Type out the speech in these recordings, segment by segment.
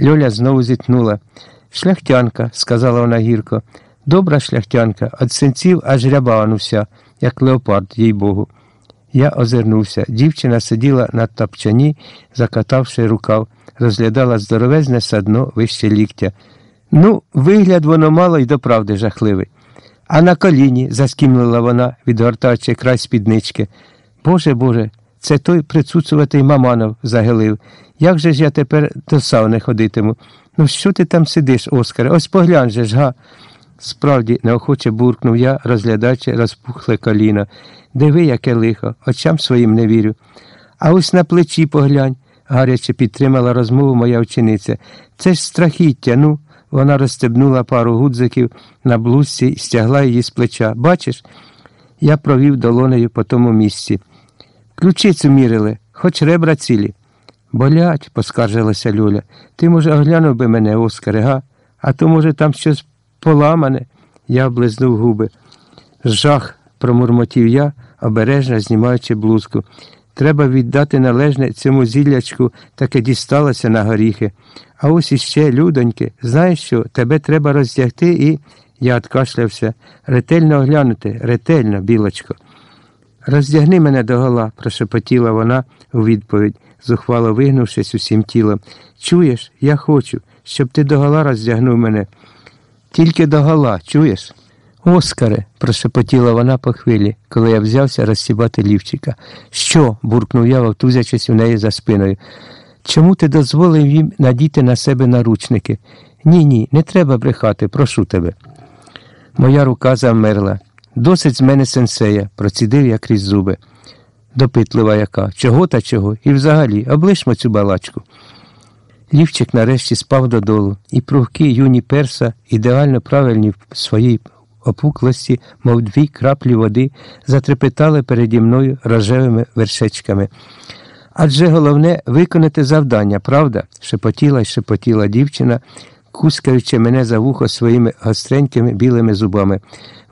Льоля знову зітхнула. Шляхтянка, сказала вона гірко. Добра шляхтянка, від синців аж рябанувся, як леопард, їй богу. Я озирнувся. Дівчина сиділа на тапчані, закатавши рукав, розглядала здоровезне садно вище ліктя. Ну, вигляд воно мало й доправди жахливий. А на коліні, заскімлила вона, відгортаючи край спіднички. Боже Боже, це той прицуцуватий маманов загилив. Як же ж я тепер до сауни ходитиму? Ну, що ти там сидиш, Оскаре? Ось поглянь же ж, га. Справді, неохоче буркнув я, розглядаючи розпухле коліно. Диви, яке лихо, очам своїм не вірю. А ось на плечі поглянь, гаряче підтримала розмову моя учениця. Це ж страхіття, ну. Вона розстебнула пару гудзиків на блузці і стягла її з плеча. Бачиш? Я провів долонею по тому місці. Ключицю мірили, хоч ребра цілі. Болять, поскаржилася Люля. Ти, може, оглянув би мене, Оскаре, га? А то, може, там щось поламане. Я облизнув губи. Жах, промурмотів я, обережно знімаючи блузку. Треба віддати належне цьому зіллячку, таке дісталося на горіхи. А ось іще, людоньки, знаєш що, тебе треба роздягти і. Я откашлявся. Ретельно оглянути, ретельно, білочко. Роздягни мене догола, прошепотіла вона у відповідь, зухвало вигнувшись усім тілом. Чуєш, я хочу, щоб ти догола роздягнув мене. Тільки догола, чуєш? Оскаре, прошепотіла вона по хвилі, коли я взявся розсібати лівчика. Що? буркнув я, вовтузячись у неї за спиною. Чому ти дозволив їм надіти на себе наручники? Ні, ні, не треба брехати, прошу тебе. Моя рука завмерла. Досить з мене сенсея, процідив я крізь зуби. Допитлива яка, чого та чого, і взагалі облишмо цю балачку. Лівчик нарешті спав додолу, і пругкі юні перса, ідеально правильні в своїй опуклості, мов дві краплі води, затрепетали переді мною рожевими вершечками. Адже головне виконати завдання, правда? шепотіла й шепотіла дівчина, кускаючи мене за вухо своїми гостренькими білими зубами.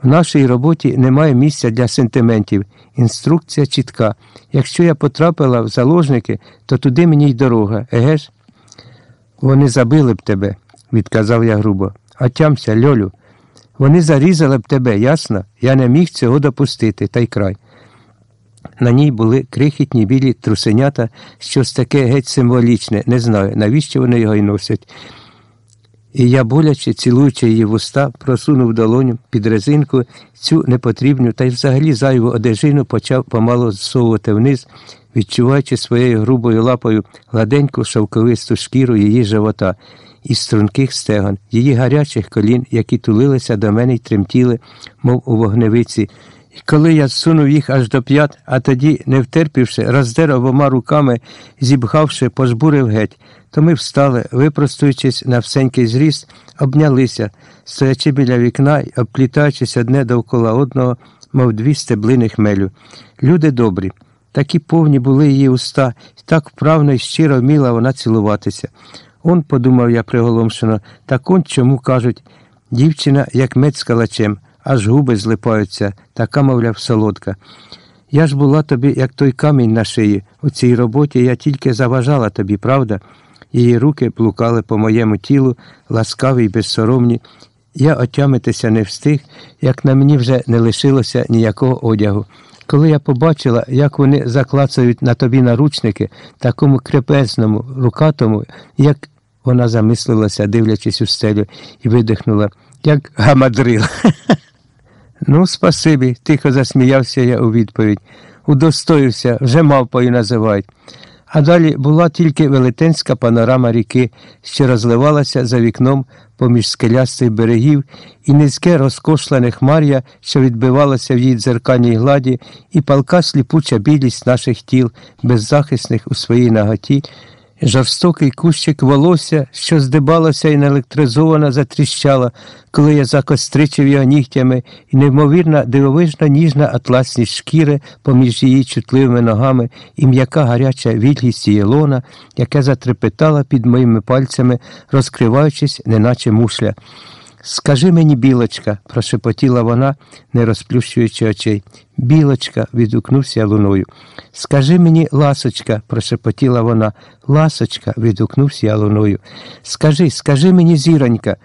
В нашій роботі немає місця для сентиментів. Інструкція чітка. Якщо я потрапила в заложники, то туди мені й дорога, еге ж? Вони забили б тебе, відказав я грубо. Отямся, Льолю. Вони зарізали б тебе, ясно? Я не міг цього допустити, та й край. На ній були крихітні білі трусенята, щось таке геть символічне, не знаю, навіщо вони його й носять. І я, боляче, цілуючи її вуста, просунув долоню під резинку цю непотрібну та й взагалі зайву одежину почав помало зсовувати вниз, відчуваючи своєю грубою лапою гладеньку шовковисту шкіру її живота і струнких стегон, її гарячих колін, які тулилися до мене й тремтіли, мов у вогневиці. І коли я зсунув їх аж до п'ят, а тоді, не втерпівши, роздер обома руками, зібгавши, пожбурив геть, то ми встали, випростуючись на всенький зріст, обнялися, стоячи біля вікна й обплітаючись одне довкола одного, мов дві стеблини хмелю. Люди добрі. Такі повні були її уста, і так вправно і щиро вміла вона цілуватися. Он, подумав я приголомшено, так он чому кажуть, дівчина, як мед з калачем, аж губи злипаються, така, мовляв, солодка. Я ж була тобі, як той камінь на шиї. У цій роботі я тільки заважала тобі, правда? Її руки плукали по моєму тілу, ласкаві й безсоромні. Я отямитися не встиг, як на мені вже не лишилося ніякого одягу. Коли я побачила, як вони заклацають на тобі наручники, такому крепезному, рукатому, як вона замислилася, дивлячись у стелю, і видихнула, як гамадрил. Ну, спасибі, тихо засміявся я у відповідь. Удостоївся, вже мавпою називають. А далі була тільки велетенська панорама ріки, що розливалася за вікном поміж скелястих берегів, і низьке розкошлене хмар'я, що відбивалося в її дзеркальній гладі, і палка сліпуча білість наших тіл, беззахисних у своїй наготі, жорстокий кущик волосся, що здибалося і наелектризовано затріщала, коли я закостричив його нігтями, і неймовірна дивовижна ніжна атласність шкіри поміж її чутливими ногами, і м'яка гаряча вільгість її яке затрепетала під моїми пальцями, розкриваючись, неначе мушля. Скажи мені, білочка, прошепотіла вона, не розплющуючи очей. Білочка, відгукнувся луною. Скажи мені, ласочка, прошепотіла вона. Ласочка, відгукнувся луною. Скажи, скажи мені, зіронька,